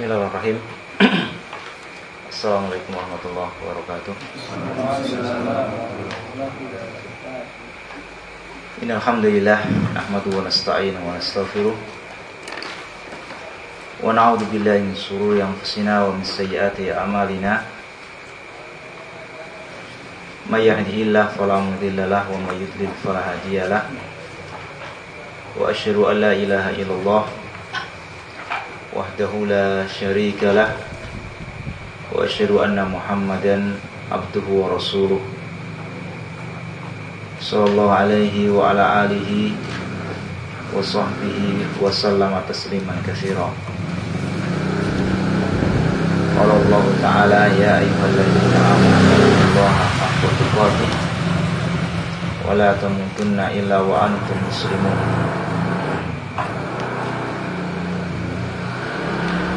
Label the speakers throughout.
Speaker 1: Bismillahirrahmanirrahim. Assalamualaikum warahmatullahi wabarakatuh. Innal hamdalillah nahmaduhu wa nasta'inuhu wa nastaghfiruh. Wa na'udzu billahi min shururi anfusina wa min sayyiati a'malina. May yahdihillahu fala mudilla lahu wa may yudlil fala hadiya lahu. Wa asyhadu an la ilaha illallah وحده لا شريك له وأشهد أن محمدا عبده ورسوله. صلى الله عليه وعلى آله وصحبه وسلم تسليما كثيرا. قال الله تعالى يا أيها الذين آمنوا الله حق تقاته ولا تموتن إلا وأنتم مسلمون.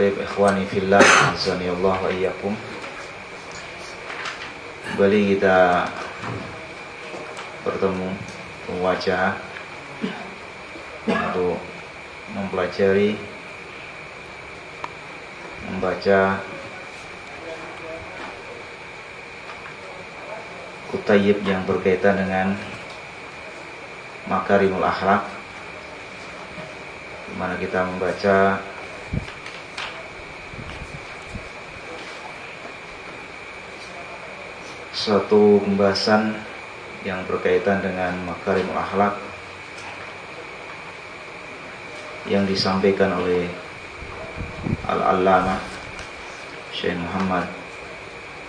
Speaker 1: Baik ikhwani fillah azani Allah wa iyyakum. Kembali kita bertemu wajah untuk mempelajari membaca kutayib yang berkaitan dengan makarimul akhlak di mana kita membaca suatu pembahasan yang berkaitan dengan makarimul akhlak yang disampaikan oleh Al-Allamah Syekh Muhammad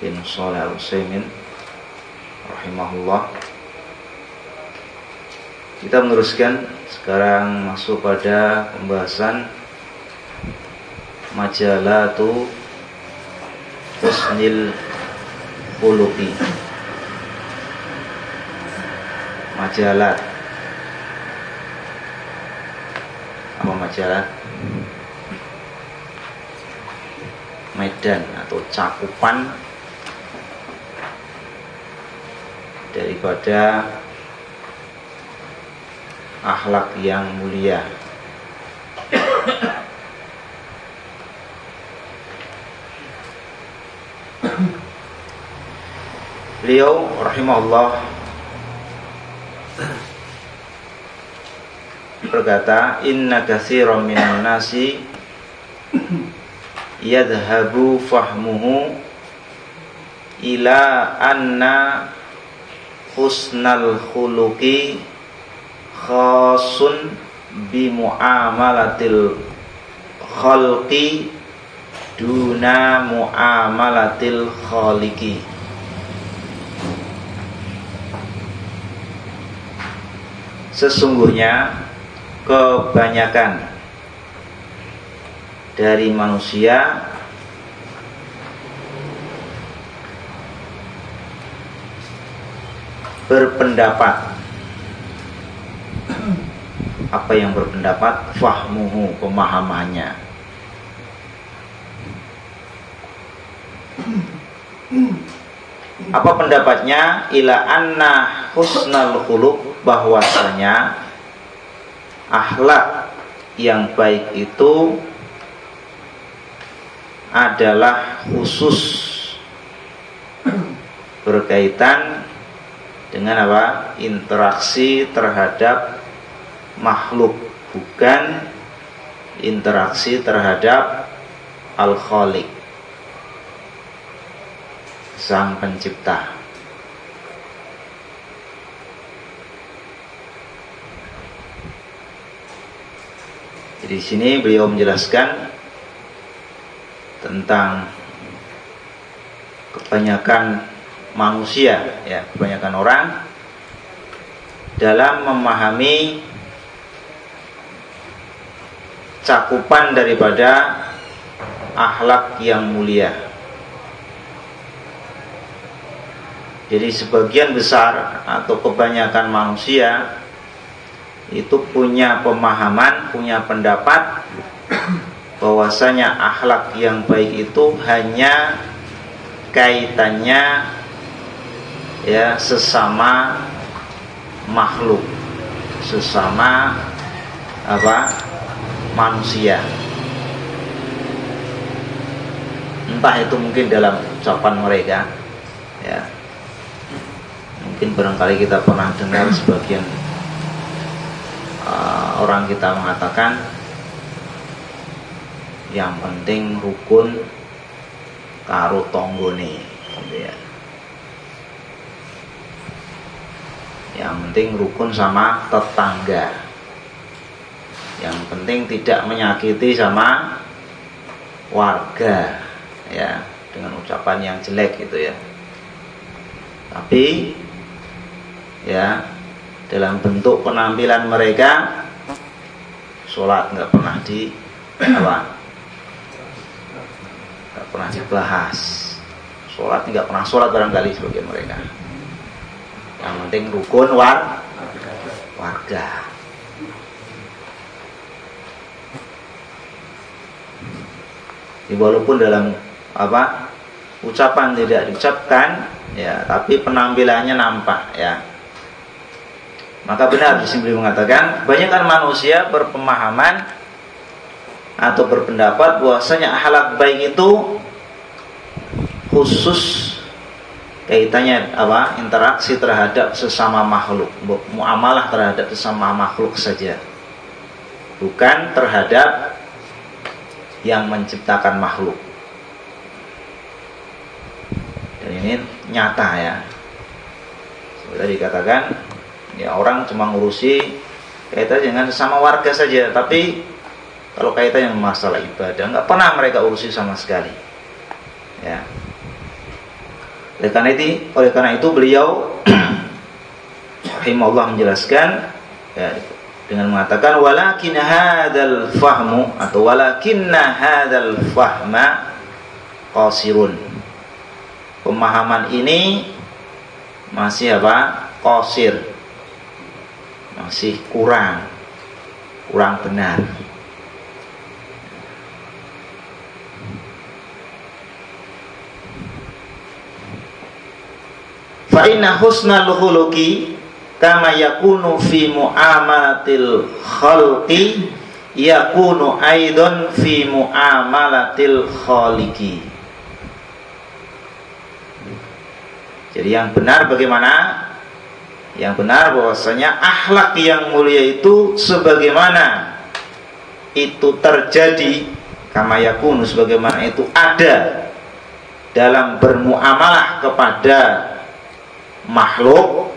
Speaker 1: bin Shalih Al-Utsaimin rahimahullah. Kita meneruskan sekarang masuk pada pembahasan majalatu husnil Pulupi Majalah. Apa majalah? Medan atau cakupan. Daripada Akhlak yang mulia Beliau rahimahullah berkata inna katsiran minan nasi yadhhabu fahmuhu ila anna husnal khuluqi khasun bi muamalatil khalqi duna muamalatil khaliqi Sesungguhnya kebanyakan dari manusia berpendapat. Apa yang berpendapat? Fahmuhu pemahamannya. Apa pendapatnya? Ila anna husnal khuluq bahwasanya akhlak yang baik itu adalah khusus berkaitan dengan apa? interaksi terhadap makhluk bukan interaksi terhadap al-khaliq sang pencipta Di sini beliau menjelaskan tentang kebanyakan manusia, ya, kebanyakan orang dalam memahami cakupan daripada akhlak yang mulia. Jadi sebagian besar atau kebanyakan manusia itu punya pemahaman, punya pendapat bahwasanya akhlak yang baik itu hanya kaitannya ya sesama makhluk, sesama apa? manusia. Entah itu mungkin dalam ucapan mereka ya mungkin barangkali kita pernah dengar sebagian uh, orang kita mengatakan yang penting rukun karo tonggone gitu ya. Yang penting rukun sama tetangga. Yang penting tidak menyakiti sama warga ya dengan ucapan yang jelek gitu ya. Tapi ya dalam bentuk penampilan mereka sholat nggak pernah di apa? Nggak pernah dibahas. Sholat nggak pernah sholat barangkali sebagian mereka. Yang penting rukun war warga. Walaupun dalam apa ucapan tidak diucapkan ya tapi penampilannya nampak ya maka benar di sini mengatakan banyak kan manusia berpemahaman atau berpendapat bahwasanya akhlak baik itu khusus kaitannya apa? interaksi terhadap sesama makhluk muamalah terhadap sesama makhluk saja. Bukan terhadap yang menciptakan makhluk. Dan ini nyata ya. Tadi dikatakan ya orang cuma ngurusi kaitan dengan sesama warga saja tapi kalau kaitannya masalah ibadah nggak pernah mereka urusi sama sekali ya oleh karena itu oleh karena itu beliau rahimahullah menjelaskan ya, dengan mengatakan walakin hadzal fahmu atau walakinna hadzal fahma qasirun pemahaman ini masih apa? Kosir. Masih kurang. Kurang benar. Fa inna husnal khuluqi kama yakunu fi muamalatil khalqi yakunu aidon fi muamalatil khaliqi Jadi yang benar bagaimana? Yang benar bahwasanya akhlak yang mulia itu sebagaimana itu terjadi kama yakunu sebagaimana itu ada dalam bermuamalah kepada makhluk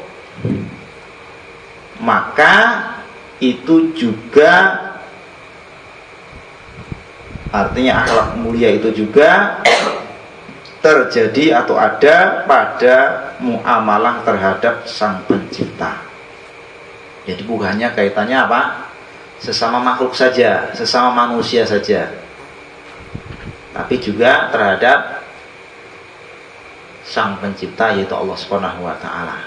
Speaker 1: maka itu juga artinya akhlak mulia itu juga terjadi atau ada pada muamalah terhadap sang pencipta. Jadi bukannya kaitannya apa? Sesama makhluk saja, sesama manusia saja. Tapi juga terhadap sang pencipta yaitu Allah Subhanahu wa taala.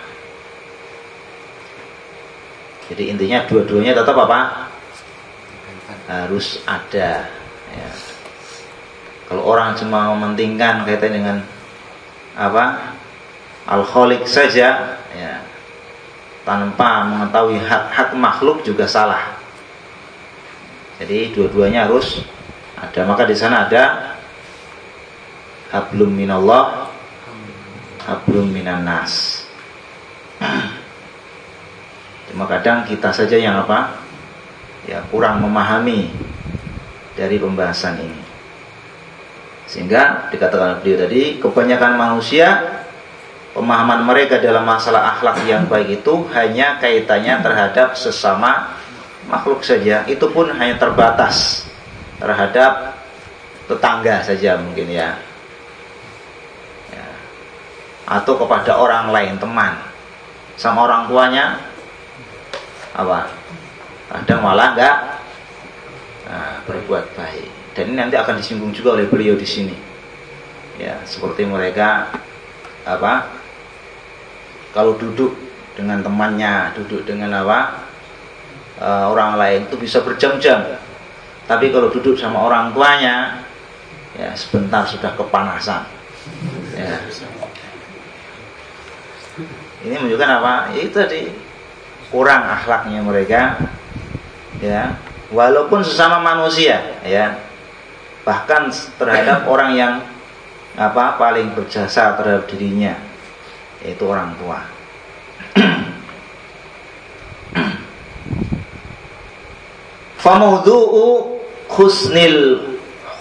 Speaker 1: Jadi intinya dua-duanya tetap apa? Harus ada ya. Kalau orang cuma mementingkan kaitan dengan apa al-khaliq saja, ya, tanpa mengetahui hak-hak makhluk juga salah. Jadi dua-duanya harus ada. Maka di sana ada hablum minallah, hablum minan nas. Cuma kadang kita saja yang apa? Ya kurang memahami dari pembahasan ini. Sehingga dikatakan beliau tadi, kebanyakan manusia pemahaman mereka dalam masalah akhlak yang baik itu hanya kaitannya terhadap sesama makhluk saja. Itu pun hanya terbatas terhadap tetangga saja mungkin ya. ya. Atau kepada orang lain, teman. Sama orang tuanya apa? Kadang malah enggak nah, berbuat baik. Dan ini nanti akan disinggung juga oleh beliau di sini. Ya, seperti mereka apa? kalau duduk dengan temannya, duduk dengan apa uh, orang lain itu bisa berjam-jam. Tapi kalau duduk sama orang tuanya, ya sebentar sudah kepanasan. Ya. Ini menunjukkan apa? Ya, itu tadi kurang akhlaknya mereka, ya. Walaupun sesama manusia, ya. Bahkan terhadap orang yang apa paling berjasa terhadap dirinya, yaitu orang tua. Famudhu'u husnil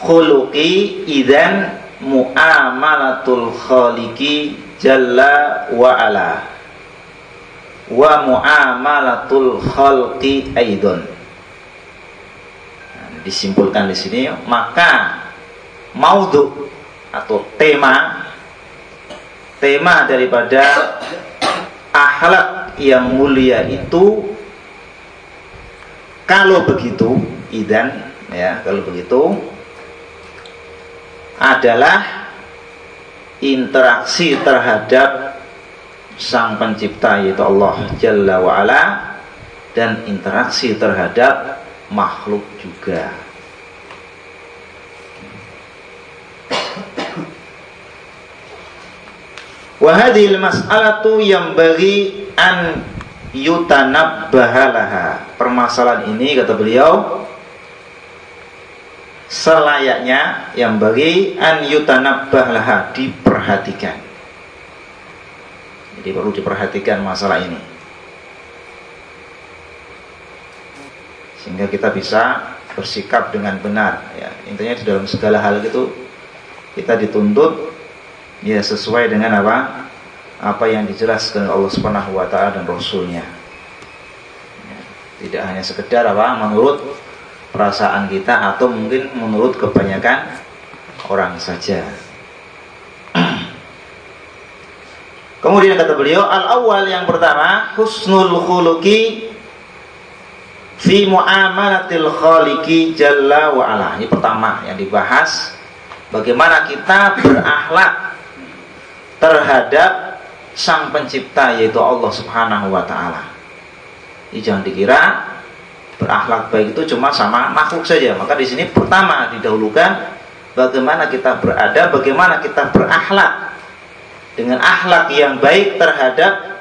Speaker 1: khuluqi idan muamalatul khaliqi jalla wa ala wa muamalatul khalqi aidon nah, disimpulkan di sini maka maudhu atau tema tema daripada akhlak yang mulia itu kalau begitu idan ya kalau begitu adalah interaksi terhadap sang pencipta yaitu Allah Jalla wa ala dan interaksi terhadap makhluk juga. Wahadil mas'alatu yang bagi an yutanabbaha Permasalahan ini kata beliau selayaknya yang bagi an yutanabbah diperhatikan. Jadi perlu diperhatikan masalah ini. Sehingga kita bisa bersikap dengan benar ya. Intinya di dalam segala hal itu kita dituntut ya sesuai dengan apa? apa yang dijelaskan Allah Subhanahu wa taala dan rasulnya. Ya, tidak hanya sekedar apa menurut perasaan kita atau mungkin menurut kebanyakan orang saja. Kemudian kata beliau, al-awwal yang pertama, husnul khuluqi fi muamalatil khaliqi jalla wa ala. Ini pertama yang dibahas bagaimana kita berakhlak terhadap sang pencipta yaitu Allah Subhanahu wa taala. Jadi jangan dikira berakhlak baik itu cuma sama makhluk saja. Maka di sini pertama didahulukan bagaimana kita berada, bagaimana kita berakhlak dengan akhlak yang baik terhadap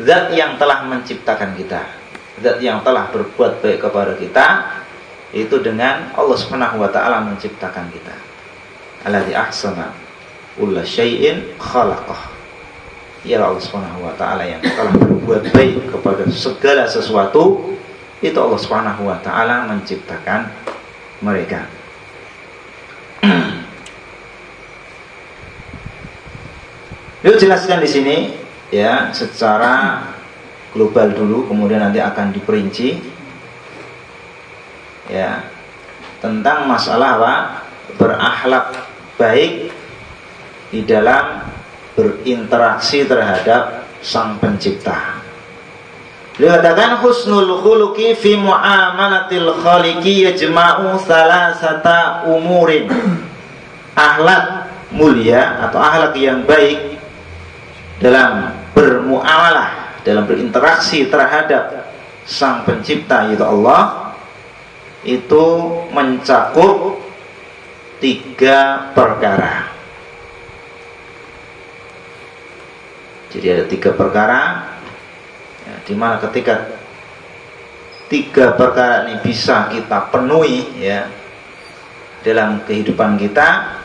Speaker 1: zat yang telah menciptakan kita. Zat yang telah berbuat baik kepada kita itu dengan Allah Subhanahu wa taala menciptakan kita. Alladzi ahsana kulla syai'in khalaqah ya Allah Subhanahu wa taala yang telah berbuat baik kepada segala sesuatu itu Allah Subhanahu wa taala menciptakan mereka. Yuk jelaskan di sini ya secara global dulu kemudian nanti akan diperinci ya tentang masalah apa berakhlak baik di dalam berinteraksi terhadap sang pencipta. Beliau katakan husnul khuluqi fi muamalatil khaliqi yajma'u salasata umurin. Akhlak mulia atau akhlak yang baik dalam bermuamalah, dalam berinteraksi terhadap sang pencipta yaitu Allah itu mencakup tiga perkara. Jadi ada tiga perkara ya, di mana ketika tiga perkara ini bisa kita penuhi ya dalam kehidupan kita,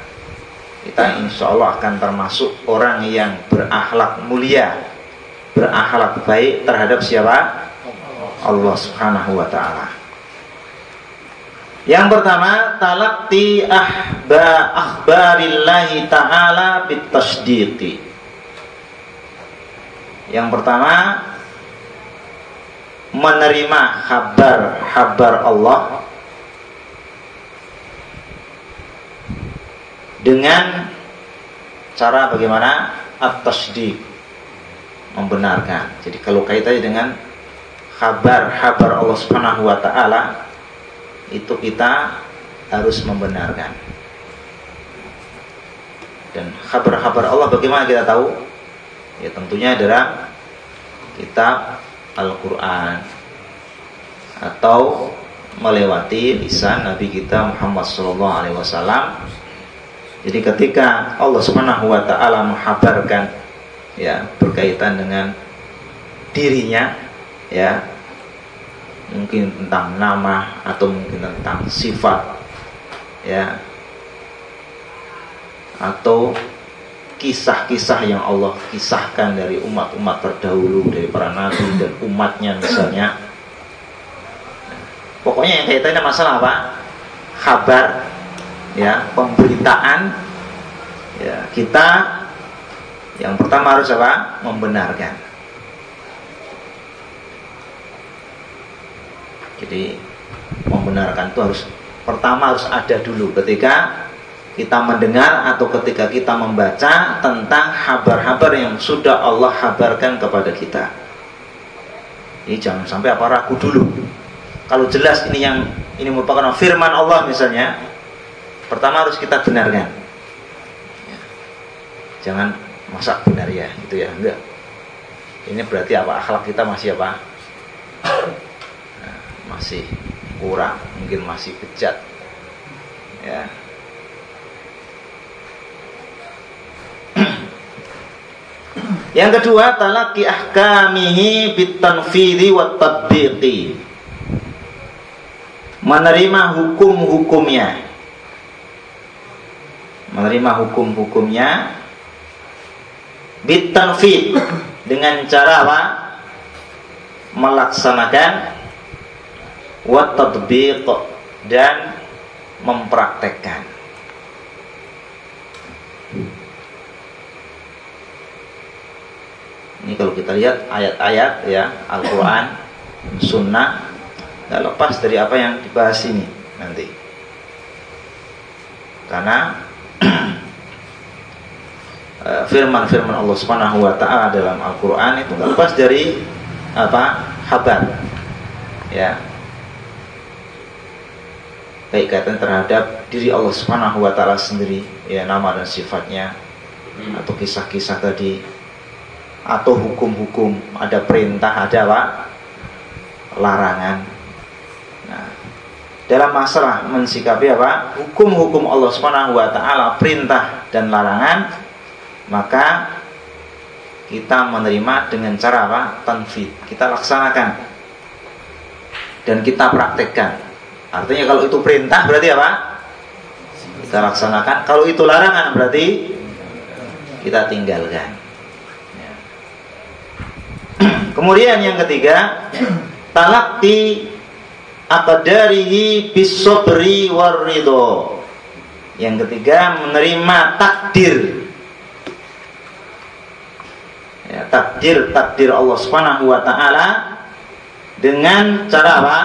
Speaker 1: kita insya Allah akan termasuk orang yang berakhlak mulia, berakhlak baik terhadap siapa? Allah Subhanahu wa taala. Yang pertama, talaqti ahba akhbarillahi ta'ala bitasdiqi. Yang pertama menerima kabar-kabar Allah dengan cara bagaimana at-tasdiq membenarkan. Jadi kalau kaitannya dengan kabar-kabar Allah Subhanahu wa taala itu kita harus membenarkan. Dan kabar-kabar Allah bagaimana kita tahu? Ya tentunya adalah kitab Al-Quran atau melewati lisan Nabi kita Muhammad Sallallahu Alaihi Wasallam. Jadi ketika Allah Subhanahu Wa Taala menghabarkan ya berkaitan dengan dirinya ya. Mungkin tentang nama atau mungkin tentang sifat ya. Atau kisah-kisah yang Allah kisahkan dari umat-umat terdahulu dari para nabi dan umatnya misalnya. Pokoknya yang kaitannya masalah apa? Kabar ya pemberitaan ya kita yang pertama harus apa membenarkan jadi membenarkan itu harus pertama harus ada dulu ketika kita mendengar atau ketika kita membaca tentang kabar-kabar yang sudah Allah kabarkan kepada kita. Ini jangan sampai apa ragu dulu. Kalau jelas ini yang ini merupakan firman Allah misalnya, pertama harus kita benarkan. Ya. Jangan masa benar ya, gitu ya, enggak. Ini berarti apa? Akhlak kita masih apa? Nah, masih kurang, mungkin masih bejat. Ya, Yang kedua, talaqi ahkamihi bitanfidhi wa. Menerima hukum-hukumnya. Menerima hukum-hukumnya bitanfid dengan cara apa? Melaksanakan wa tatbiq dan mempraktekkan. Ini kalau kita lihat ayat-ayat ya Al-Quran, Sunnah, tidak lepas dari apa yang dibahas ini nanti. Karena firman-firman Allah Subhanahu Wa Taala dalam Al-Quran itu tidak lepas dari apa habar, ya. Baik kaitan terhadap diri Allah Subhanahu Wa Taala sendiri, ya nama dan sifatnya. Atau kisah-kisah tadi. Atau hukum-hukum. Ada perintah ada apa? Larangan. Nah, dalam masalah mensikapi apa? Hukum-hukum Allah Subhanahu wa taala perintah dan larangan maka kita menerima dengan cara apa? Tanfid kita laksanakan. Dan kita praktekkan. Artinya kalau itu perintah berarti apa? Kita laksanakan. Kalau itu larangan berarti kita tinggalkan. Kemudian yang ketiga, talakti aqdarihi bisobri warrido. Yang ketiga, menerima takdir. Ya, takdir takdir Allah Subhanahu wa taala dengan cara apa?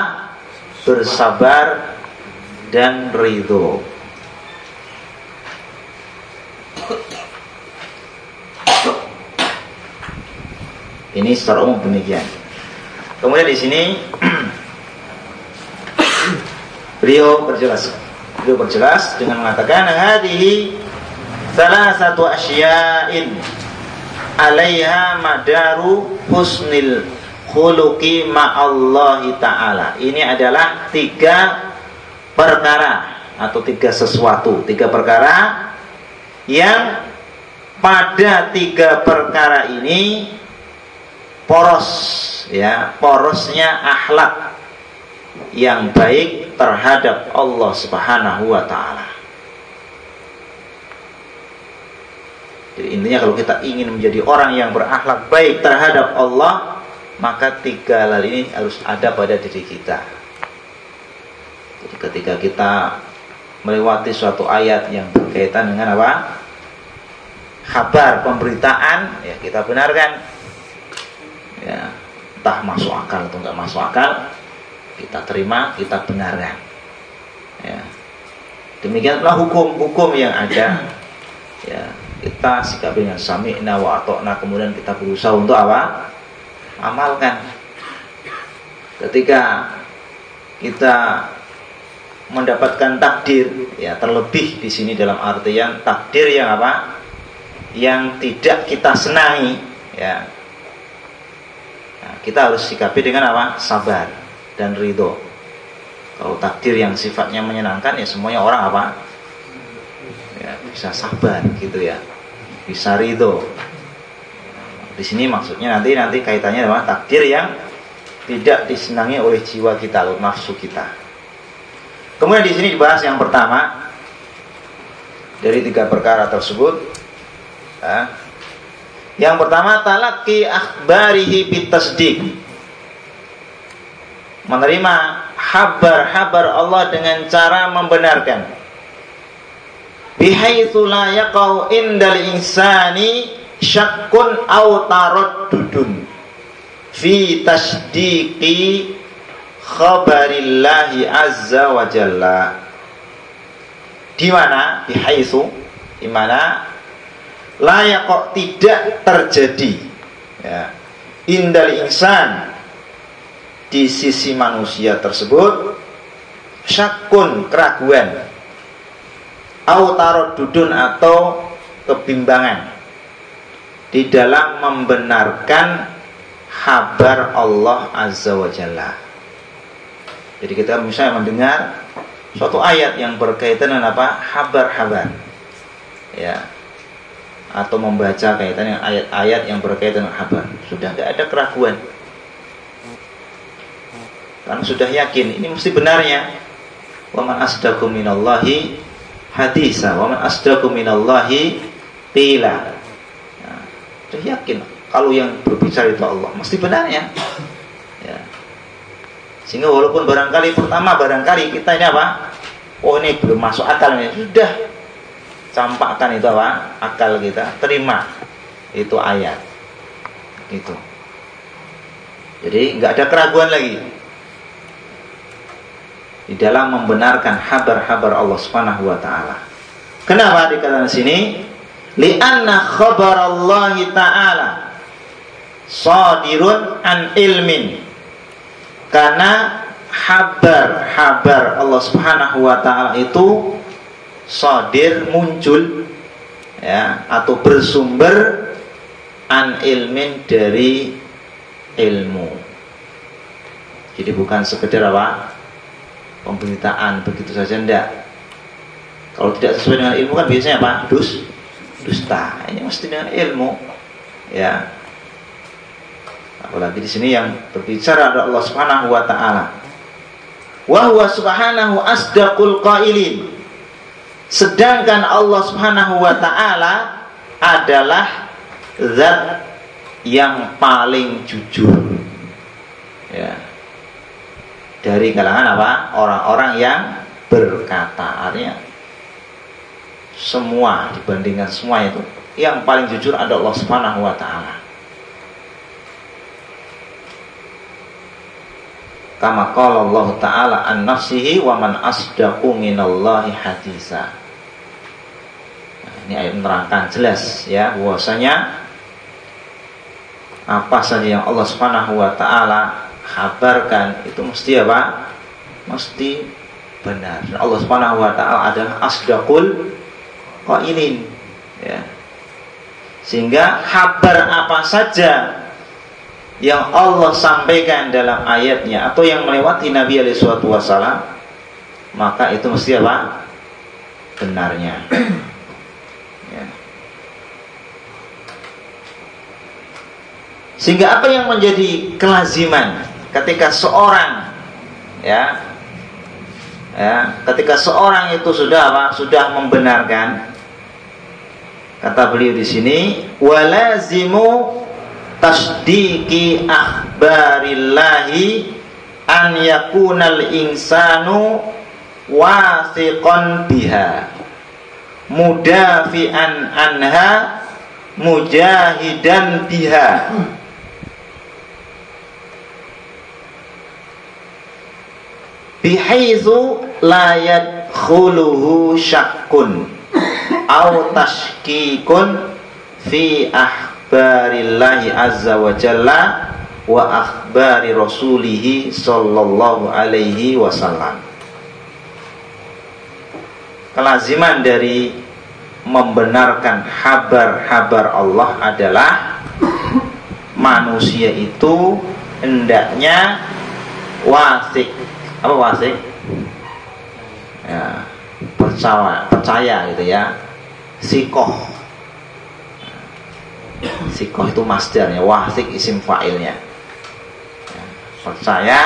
Speaker 1: Bersabar dan ridho. Ini secara umum demikian. Kemudian di sini beliau berjelas beliau berjelas dengan mengatakan hadhihi salah satu asya'in alaiha madaru husnil khuluqi ma'allahi ta'ala. Ini adalah tiga perkara atau tiga sesuatu, tiga perkara yang pada tiga perkara ini poros ya porosnya akhlak yang baik terhadap Allah Subhanahu wa taala. Jadi intinya kalau kita ingin menjadi orang yang berakhlak baik terhadap Allah, maka tiga hal ini harus ada pada diri kita. Jadi ketika kita melewati suatu ayat yang berkaitan dengan apa? Kabar pemberitaan, ya kita benarkan. Ya entah masuk akal atau enggak masuk akal kita terima kita benarkan. Ya. Demikianlah hukum-hukum yang ada. Ya kita sikap dengan sami'na wa atokna kemudian kita berusaha untuk apa amalkan ketika kita mendapatkan takdir ya terlebih di sini dalam artian takdir yang apa yang tidak kita senangi ya Nah, kita harus sikapi dengan apa? Sabar dan ridho. Kalau takdir yang sifatnya menyenangkan ya semuanya orang apa? Ya, bisa sabar gitu ya. Bisa ridho. Di sini maksudnya nanti nanti kaitannya dengan takdir yang tidak disenangi oleh jiwa kita, oleh nafsu kita. Kemudian di sini dibahas yang pertama dari tiga perkara tersebut. Ya. Yang pertama talaki akhbarihi bitasdik. Menerima habar-habar Allah dengan cara membenarkan. Bihaitsu la yaqau indal insani syakkun aw taraddudun fi tasdiqi khabarillahi azza wa jalla. Di mana? Di haitsu di mana? Layak kok tidak terjadi. Ya. Indal insan di sisi manusia tersebut syakun keraguan au dudun atau kebimbangan di dalam membenarkan kabar Allah Azza wa Jalla. Jadi kita misalnya mendengar suatu ayat yang berkaitan dengan apa? Habar-habar. Ya. Atau membaca kaitan dengan ayat-ayat yang berkaitan dengan habar. Sudah tidak ada keraguan. Karena sudah yakin ini mesti benarnya. Wa man asdaqu minallahi hadisa wa man asdaqu minallahi qila. Sudah yakin kalau yang berbicara itu Allah mesti benarnya. Ya. Sehingga walaupun barangkali pertama barangkali kita ini apa? Oh ini belum masuk akal ini sudah campakkan itu apa? Akal kita terima itu ayat itu. Jadi nggak ada keraguan lagi di dalam membenarkan habar-habar Allah Subhanahu wa taala. Kenapa dikatakan sini? Li'anna khabar Allah taala sadirun an ilmin karena habar-habar Allah Subhanahu wa taala itu sadir muncul ya atau bersumber an ilmin dari ilmu. Jadi bukan sekedar apa? Pemberitaan begitu saja ndak. Kalau tidak sesuai dengan ilmu kan biasanya apa? Dus dusta. Ini mesti dengan ilmu. Ya, Apalagi di sini yang berbicara adalah Allah Subhanahu wa taala. Wa huwa subhanahu asdaqul qailin. Sedangkan Allah Subhanahu wa taala adalah zat yang paling jujur. Ya. Dari kalangan apa? Orang-orang yang berkata. Artinya semua dibandingkan semua itu yang paling jujur adalah Allah Subhanahu wa taala. kama qala Allah taala an nafsihi wa man asdaqu minallahi hadisa nah, ini ayat menerangkan jelas ya bahwasanya apa saja yang Allah Subhanahu wa taala kabarkan itu mesti apa? Mesti benar. Allah Subhanahu wa taala adalah asdaqul qailin ya. Sehingga kabar apa saja yang Allah sampaikan dalam ayatnya atau yang melewati Nabi alaihi wasallam maka itu mesti apa? benarnya. ya. Sehingga apa yang menjadi kelaziman ketika seorang ya ya ketika seorang itu sudah apa? sudah membenarkan kata beliau di sini walazimu tasdiki akhbarillahi an yakunal insanu wasiqan biha mudafi'an anha mujahidan biha bihaitsu la yadkhuluhu syakkun au tashkikun fi ah akhbarillahi azza wa jalla wa akhbari rasulihi sallallahu alaihi wasallam. Kelaziman dari membenarkan habar-habar Allah adalah manusia itu hendaknya wasik apa wasik ya percaya percaya gitu ya. Sikoh. Sikoh itu masdarnya. Wasik isim fa'ilnya. Ya, percaya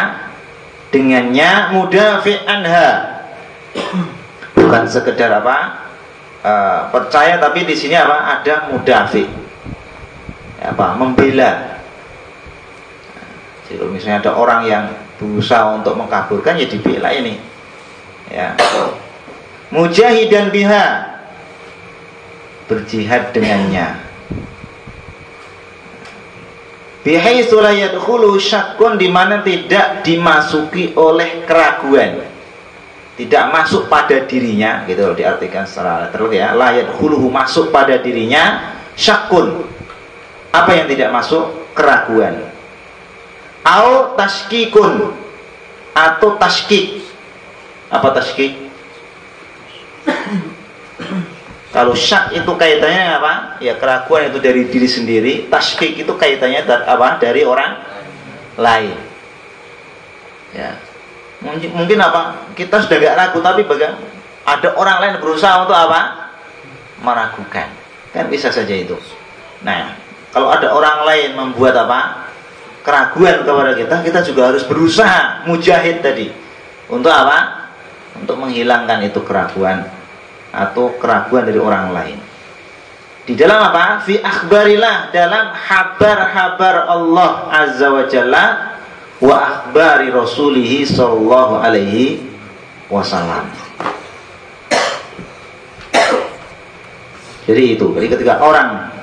Speaker 1: dengannya mudafi anha bukan sekedar apa uh, percaya tapi di sini apa? Ada mudafi. Apa? Membela. Jadi kalau misalnya ada orang yang berusaha untuk mengkaburkan ya dibela ini. Ya. Mujahid dan biha. Berjihad dengannya. Bihaitsu la yadkhulu syakkun di mana tidak dimasuki oleh keraguan. Tidak masuk pada dirinya gitu loh diartikan secara terus ya. La yadkhuluhu masuk pada dirinya syakkun. Apa yang tidak masuk? Keraguan au tashkikun atau tashkik apa tashkik kalau syak itu kaitannya apa? Ya keraguan itu dari diri sendiri. Tashkik itu kaitannya dari, apa? Dari orang lain. Ya. Mungkin, apa? Kita sudah gak ragu tapi bagaimana? Ada orang lain berusaha untuk apa? Meragukan. Kan bisa saja itu. Nah, kalau ada orang lain membuat apa? Keraguan kepada kita, kita juga harus berusaha mujahid tadi. Untuk apa? Untuk menghilangkan itu keraguan atau keraguan dari orang lain. Di dalam apa? Fi akhbarillah dalam habar-habar Allah Azza wa Jalla wa akhbari Rasulih sallallahu alaihi wasallam. Jadi itu, jadi ketika orang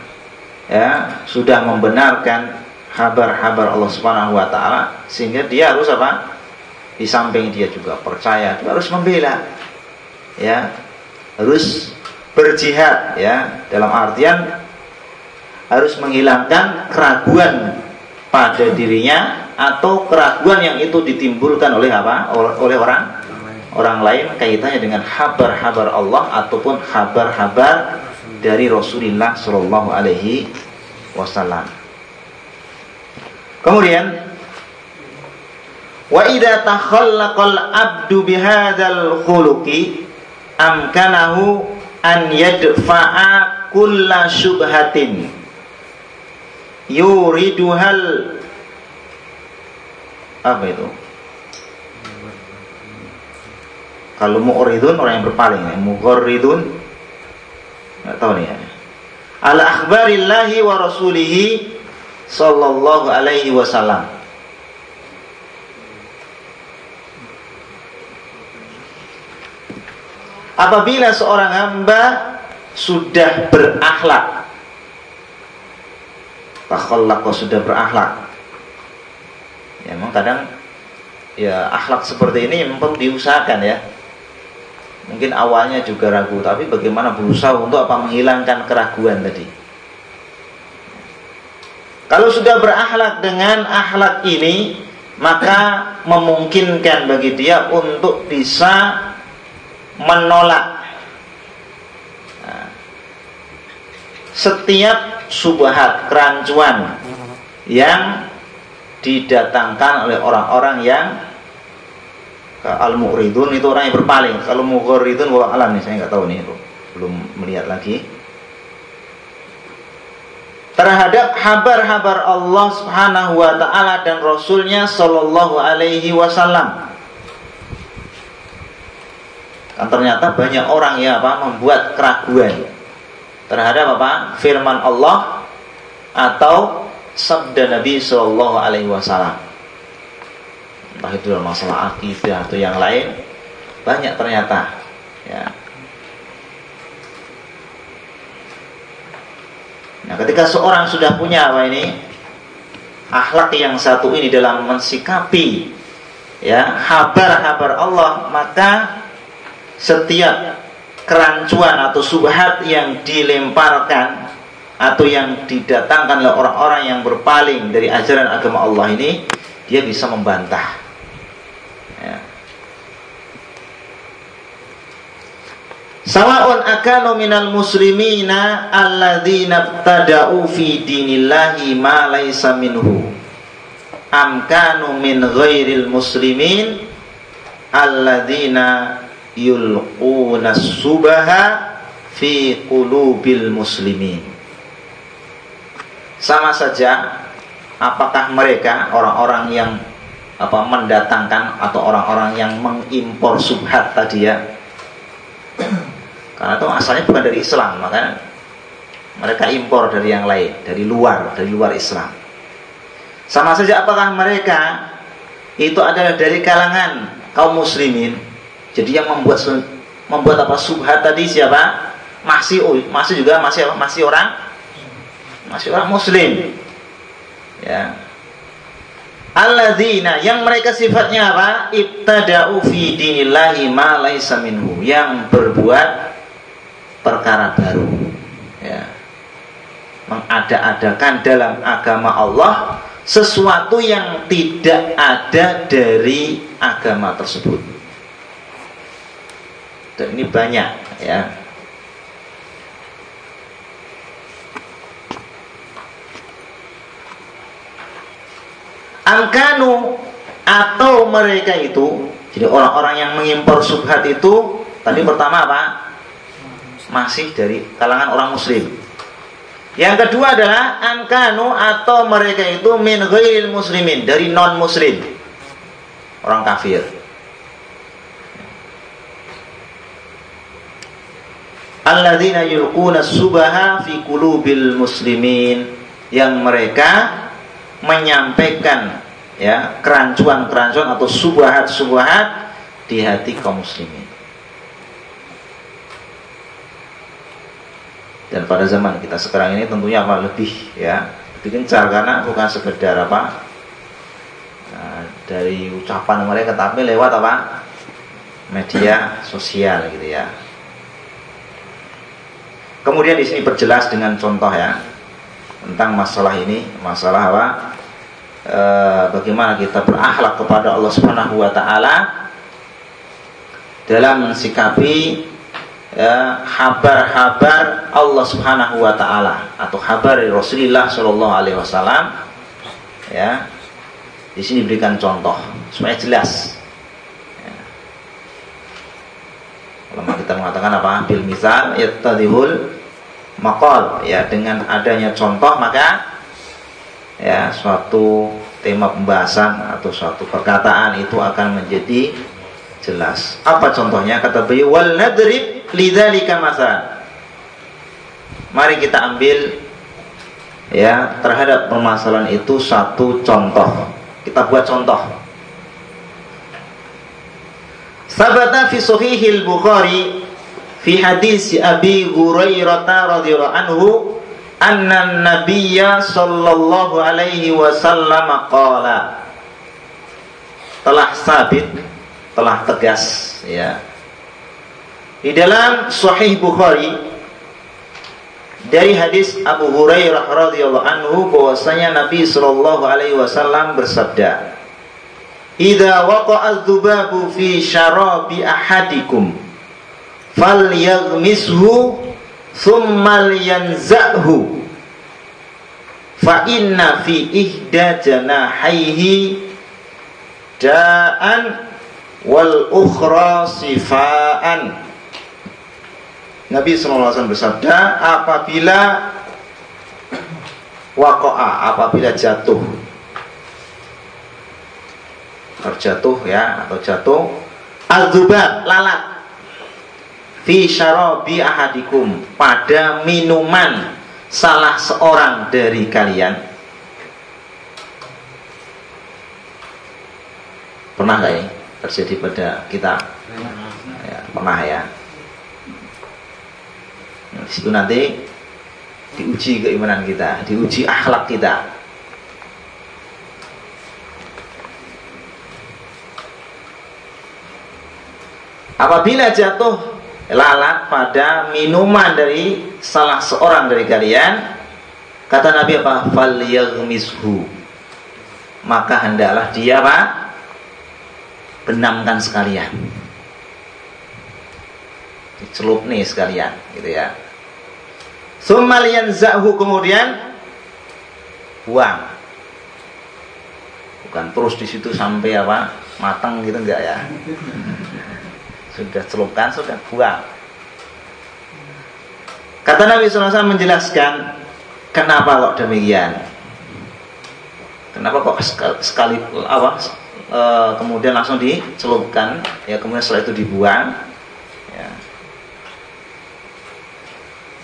Speaker 1: ya sudah membenarkan habar-habar Allah Subhanahu wa taala sehingga dia harus apa? Di samping dia juga percaya, dia harus membela. Ya, harus berjihad ya dalam artian harus menghilangkan keraguan pada dirinya atau keraguan yang itu ditimbulkan oleh apa oleh orang orang lain kaitannya dengan habar-habar Allah ataupun habar-habar dari Rasulullah Shallallahu Alaihi Wasallam. Kemudian wa idza takhallaqal abdu bihadzal khuluqi amkanahu an yadfa'a kulla syubhatin yuriduhal apa itu? Kalau mu'ridun orang yang berpaling ya. mughridun nggak tahu nih ya. Ala akhbarillahi wa rasulihi sallallahu alaihi wasallam. Apabila seorang hamba sudah berakhlak takhallaqa sudah berakhlak ya memang kadang ya akhlak seperti ini memang diusahakan ya. Mungkin awalnya juga ragu tapi bagaimana berusaha untuk apa menghilangkan keraguan tadi kalau sudah berakhlak dengan akhlak ini maka memungkinkan bagi dia untuk bisa menolak. Setiap subhat kerancuan yang didatangkan oleh orang-orang yang al muridun itu orang yang berpaling. Kalau mughridun wa alam nih saya nggak tahu nih belum melihat lagi terhadap habar-habar Allah Subhanahu wa taala dan rasulnya sallallahu alaihi wasallam Kan ternyata banyak orang ya apa membuat keraguan terhadap apa firman Allah atau sabda Nabi Shallallahu Alaihi Wasallam. Entah itu dalam masalah akidah atau yang lain banyak ternyata ya. Nah, ketika seorang sudah punya apa ini akhlak yang satu ini dalam mensikapi ya habar-habar Allah, maka setiap kerancuan atau subhat yang dilemparkan atau yang didatangkan oleh orang-orang yang berpaling dari ajaran agama Allah ini dia bisa membantah Sawa'un akanu minal muslimina alladzina tada'u fi dinillahi ma laysa minhu. Am kanu min ghairil muslimin alladzina yulquna subaha fi qulubil muslimin. Sama saja apakah mereka orang-orang yang apa mendatangkan atau orang-orang yang mengimpor subhat tadi ya karena itu asalnya bukan dari Islam, maka mereka impor dari yang lain, dari luar, dari luar Islam. Sama saja apakah mereka itu adalah dari kalangan kaum muslimin. Jadi yang membuat membuat apa subhat tadi siapa? Masih oh, masih juga masih? Masih orang masih orang muslim. Ya. Alladzina yang mereka sifatnya apa? Ibtada'u fi dinillahi ma laisa minhu. Yang berbuat perkara baru. Ya. Mengada-adakan dalam agama Allah sesuatu yang tidak ada dari agama tersebut. Dan ini banyak ya. Angkanu atau mereka itu jadi orang-orang yang mengimpor subhat itu tadi pertama apa masih dari kalangan orang muslim. Yang kedua adalah angkanu atau mereka itu min ghairil muslimin, dari non muslim. Orang kafir. Alladzina yulquna subaha fi qulubil muslimin yang mereka menyampaikan ya kerancuan-kerancuan atau subahat-subahat di hati kaum muslimin. Dan pada zaman kita sekarang ini tentunya apa? Lebih ya. Lebih gencar karena bukan sekedar apa? Nah, dari ucapan mereka tapi lewat apa? Media sosial gitu ya. Kemudian di sini perjelas dengan contoh ya tentang masalah ini. Masalah apa? E, bagaimana kita berakhlak kepada Allah Subhanahu Wa Taala dalam mensikapi ya habar-habar Allah Subhanahu wa taala atau habar Rasulullah Shallallahu alaihi wasallam ya di sini berikan contoh supaya jelas ya. Kita mengatakan apa bil misal yattadihul maqal ya dengan adanya contoh maka ya suatu tema pembahasan atau suatu perkataan itu akan menjadi jelas. Apa contohnya? Kata beliau wal nadrib lidzalika masa. Mari kita ambil ya terhadap permasalahan itu satu contoh. Kita buat contoh. Sabata fi sahihil Bukhari fi hadis Abi Hurairah radhiyallahu anhu anna nabiyya sallallahu alaihi wasallam qala telah sabit telah tegas ya. Di dalam Sahih Bukhari dari hadis Abu Hurairah radhiyallahu anhu bahwasanya Nabi sallallahu alaihi wasallam bersabda, "Idza waqa'a dzubabu fi syarabi ahadikum falyaghmishu thumma yanzahu fa inna fi ihda janahaihi da'an wal ukhra sifaan Nabi SAW bersabda apabila wakoa apabila jatuh terjatuh ya atau jatuh al lalat fi syarabi ahadikum pada minuman salah seorang dari kalian. Pernah nggak ya terjadi pada kita? Ya, pernah ya nah, nanti diuji keimanan kita diuji akhlak kita. Apabila jatuh lalat pada minuman dari salah seorang dari kalian kata Nabi apa? Fal maka hendaklah dia Pak benamkan sekalian. dicelup nih sekalian gitu ya Sumalian zahu kemudian buang. Bukan terus di situ sampai apa matang gitu enggak ya? Sudah celupkan sudah buang. Kata Nabi SAW menjelaskan kenapa kok demikian? Kenapa kok sekali apa e, kemudian langsung dicelupkan? Ya kemudian setelah itu dibuang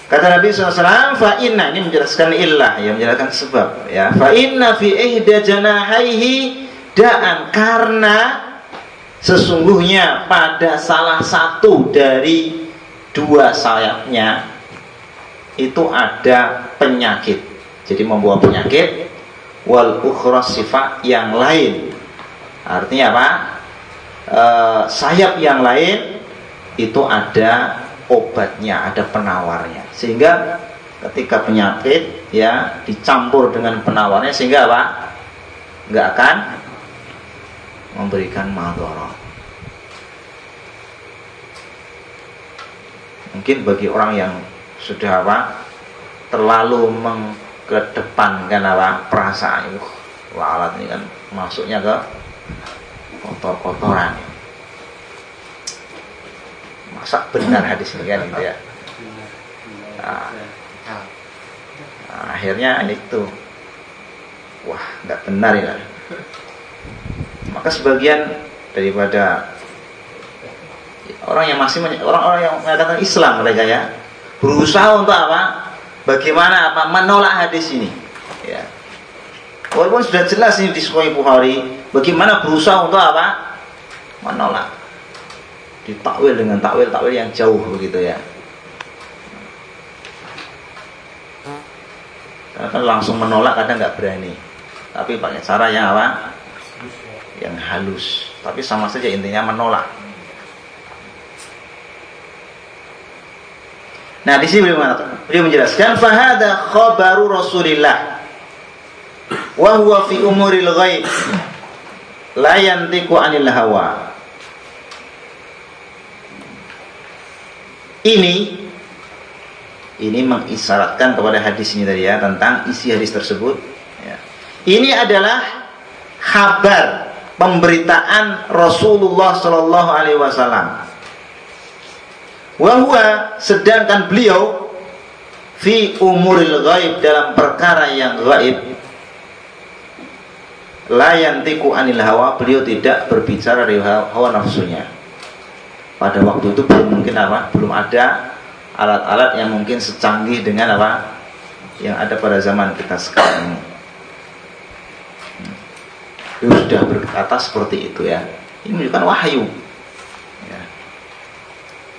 Speaker 1: kata Nabi SAW fa inna ini menjelaskan illah ya menjelaskan sebab ya. Fa inna fi ihda janahaihi da'an karena sesungguhnya pada salah satu dari dua sayapnya itu ada penyakit. Jadi membawa penyakit wal ukhra sifat yang lain. Artinya apa? E, sayap yang lain itu ada obatnya ada penawarnya. Sehingga ketika penyakit ya dicampur dengan penawarnya sehingga apa? Nggak akan memberikan madorot mungkin bagi orang yang sudah apa? Terlalu meng kedepankan apa? Perasaan itu wah alat ini kan masuknya ke kotor-kotoran masa benar hadis ini kan gitu ya. Nah, nah, akhirnya ini tuh wah nggak benar ya maka sebagian daripada orang yang masih orang-orang yang mengatakan Islam mereka ya berusaha untuk apa? Bagaimana apa? Menolak hadis ini. Ya. Walaupun sudah jelas ini di Sahih Bukhari bagaimana berusaha untuk apa? Menolak ditakwil dengan takwil takwil yang jauh begitu ya. Karena kan langsung menolak kadang nggak berani. Tapi pakai cara yang apa? Yang halus. Tapi sama saja intinya menolak. Nah, di sini beliau menjelaskan fahada khabaru Rasulillah. Wa huwa fi umuril ghaib. La yantiqu anil hawa. Ini ini mengisyaratkan kepada hadis ini tadi ya tentang isi hadis tersebut. Ya. Ini adalah kabar pemberitaan Rasulullah Shallallahu Alaihi Wasallam Wahwa sedangkan beliau fi umuril gaib dalam perkara yang gaib layantiku anil hawa beliau tidak berbicara dari hawa nafsunya pada waktu itu belum mungkin apa belum ada alat-alat yang mungkin secanggih dengan apa yang ada pada zaman kita sekarang ini beliau sudah berkata seperti itu ya ini menunjukkan wahyu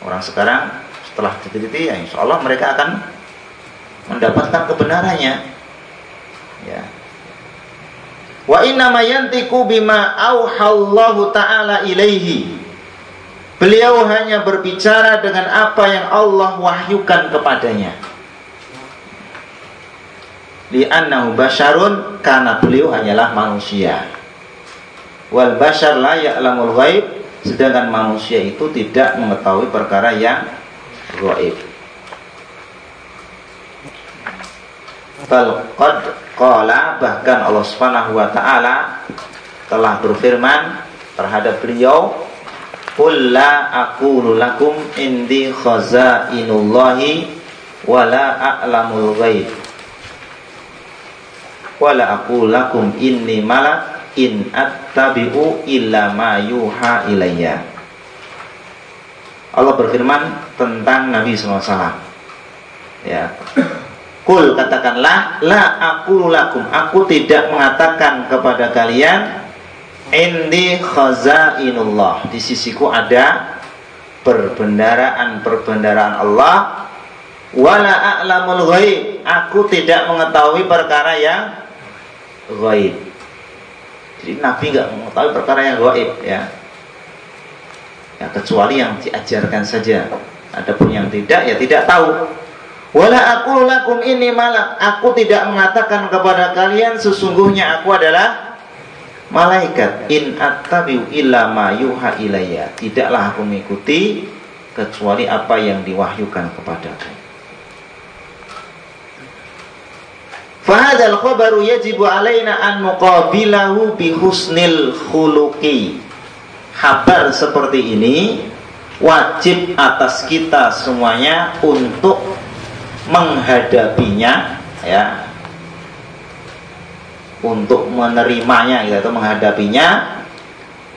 Speaker 1: Orang sekarang setelah diteliti ya insya Allah mereka akan mendapatkan kebenarannya. Ya. Wa inna ma yantiqu bima auhallahu ta'ala ilaihi. Beliau hanya berbicara dengan apa yang Allah wahyukan kepadanya. Li'annahu basyarun karena beliau hanyalah manusia. Wal basyar la ya'lamul ghaib sedangkan manusia itu tidak mengetahui perkara yang gaib. Bal qad qala bahkan Allah Subhanahu wa taala telah berfirman terhadap beliau Qul la aqulu lakum indi khazainullahi wa la a'lamul ghaib. Wa la aqulu lakum inni malak in attabi'u illa ma yuha ilayya. Allah berfirman tentang Nabi SAW ya. Kul katakanlah la aku lakum aku tidak mengatakan kepada kalian indi khazainullah di sisiku ada perbendaraan-perbendaraan Allah wala a'lamul ghaib aku tidak mengetahui perkara yang ghaib jadi Nabi nggak mengetahui perkara yang gaib ya. Ya kecuali yang diajarkan saja. Adapun yang tidak ya tidak tahu. Wala aku lakum ini malak. Aku tidak mengatakan kepada kalian sesungguhnya aku adalah malaikat. In attabi'u illa ma yuha ilayya. Tidaklah aku mengikuti kecuali apa yang diwahyukan kepadaku. Fahadal khabaru yajibu alaina an muqabilahu bi husnil khuluqi. Kabar seperti ini wajib atas kita semuanya untuk menghadapinya ya untuk menerimanya gitu atau menghadapinya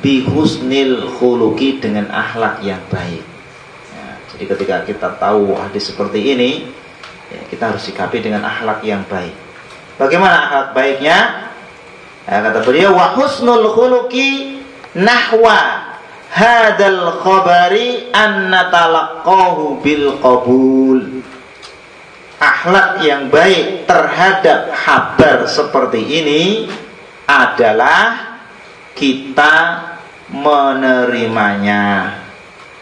Speaker 1: bihusnil khuluki dengan akhlak yang baik. Ya, jadi ketika kita tahu hadis seperti ini, ya, kita harus sikapi dengan akhlak yang baik. Bagaimana akhlak baiknya? Ya, kata beliau, wa husnul khuluki nahwa hadal khabari an natalaqahu bil qabul. Akhlak yang baik terhadap kabar seperti ini adalah kita menerimanya.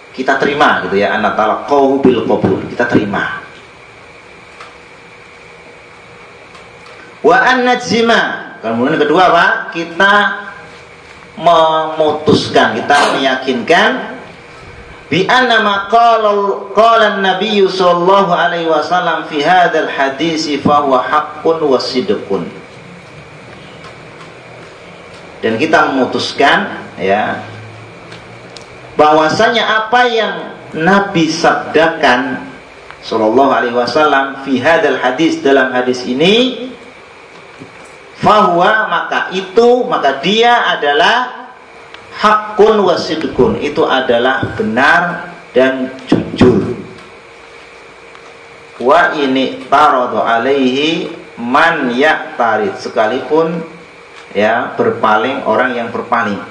Speaker 1: Kita terima gitu ya kau bil qabul. Kita terima. Wa an najzima kemudian kedua apa? Kita memutuskan kita meyakinkan bi anna ma qala qala an-nabiy sallallahu alaihi wasallam fi hadzal hadis fa huwa haqqun wa sidqun. Dan kita memutuskan ya bahwasanya apa yang Nabi sabdakan sallallahu alaihi wasallam fi hadal hadis dalam hadis ini bahwa maka itu maka dia adalah hakun wasidkun itu adalah benar dan jujur. Wa ini tarodo alaihi man tarid sekalipun ya berpaling orang yang berpaling.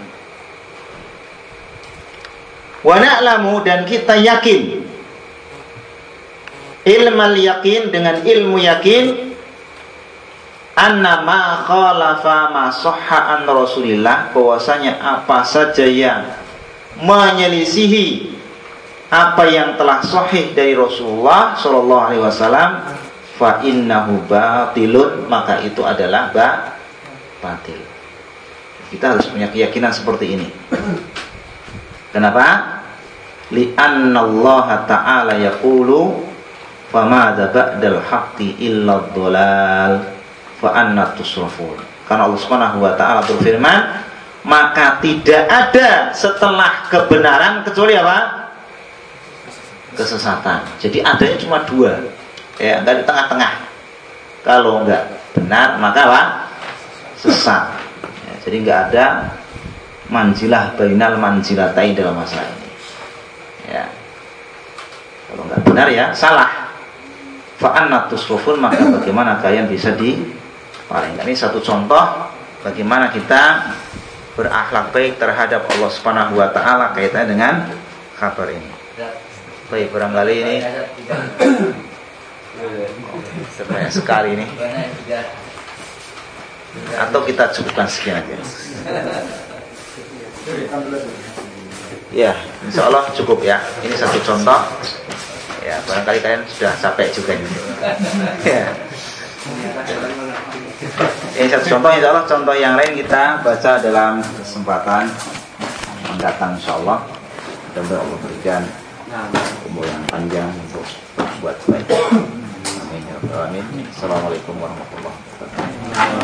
Speaker 1: Wa na'lamu dan kita yakin. Ilmal yakin dengan ilmu yakin anna ma khalafa ma sahha an rasulillah bahwasanya apa saja yang menyelisihi apa yang telah sahih dari Rasulullah Shallallahu Alaihi Wasallam fa innahu batilun maka itu adalah ba batil. Kita harus punya keyakinan seperti ini. Kenapa? Li'anna Allah Ta'ala yaqulu famadha ba'dal haqqi illa dhalal fa anna tusrafun. Karena Allah Subhanahu wa taala berfirman, maka tidak ada setelah kebenaran kecuali apa? kesesatan. Jadi adanya cuma dua. Ya, enggak di tengah-tengah. Kalau enggak benar, maka apa? sesat. Ya, jadi nggak ada manjilah bainal manjilatain dalam masalah ini. Ya. Kalau nggak benar ya salah. Fa'annatus rufun maka bagaimana kalian bisa dipalingkan. Ini satu contoh bagaimana kita berakhlak baik terhadap Allah Subhanahu wa taala kaitannya dengan kabar ini. Baik, barangkali ini banyak sekali ini atau kita cukupkan sekian aja ya insya Allah cukup ya ini satu contoh ya barangkali kalian sudah capek juga ini ya. Ini satu contoh insya Allah contoh yang lain kita baca dalam kesempatan mendatang insya Allah dan Allah berikan umur yang panjang untuk buat baik. Amin. Ya Assalamualaikum warahmatullahi wabarakatuh.